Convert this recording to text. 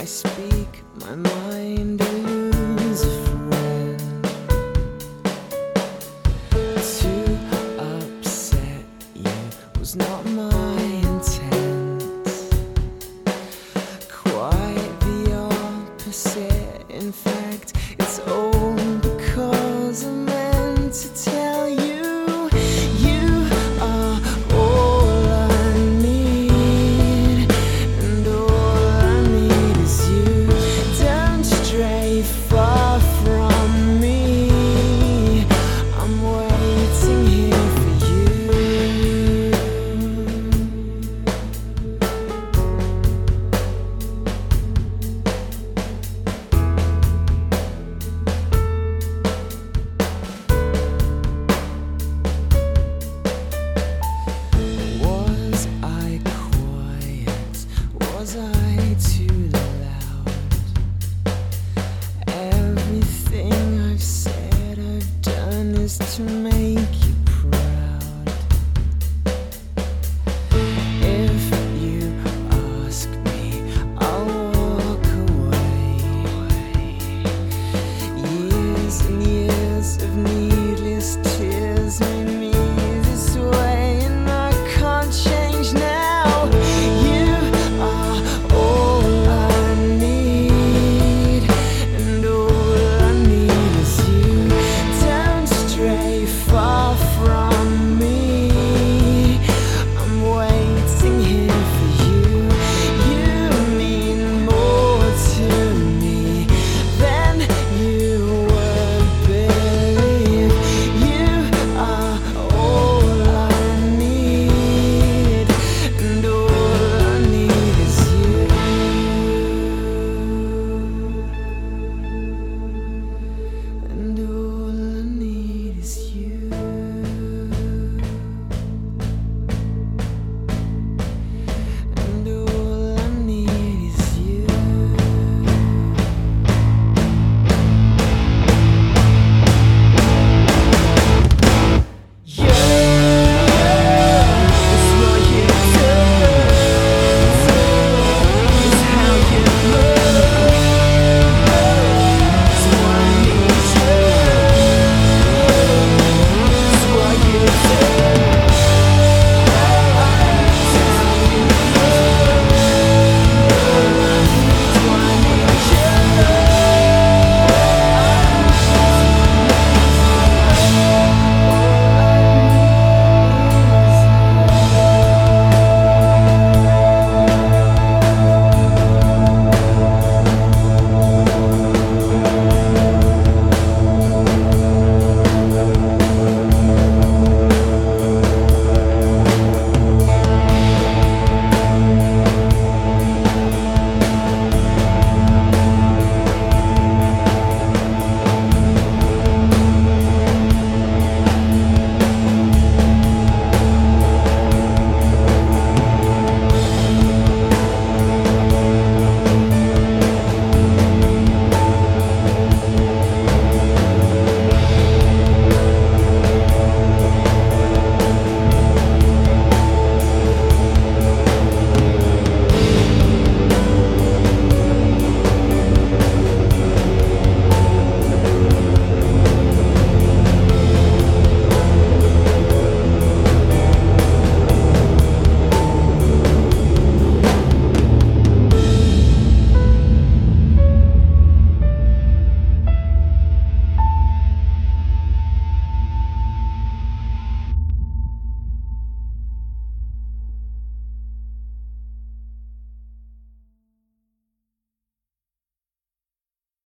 I speak, my mind to lose a friend. To upset you was not my intent. Quite the opposite. In fact, it's all because I'm meant to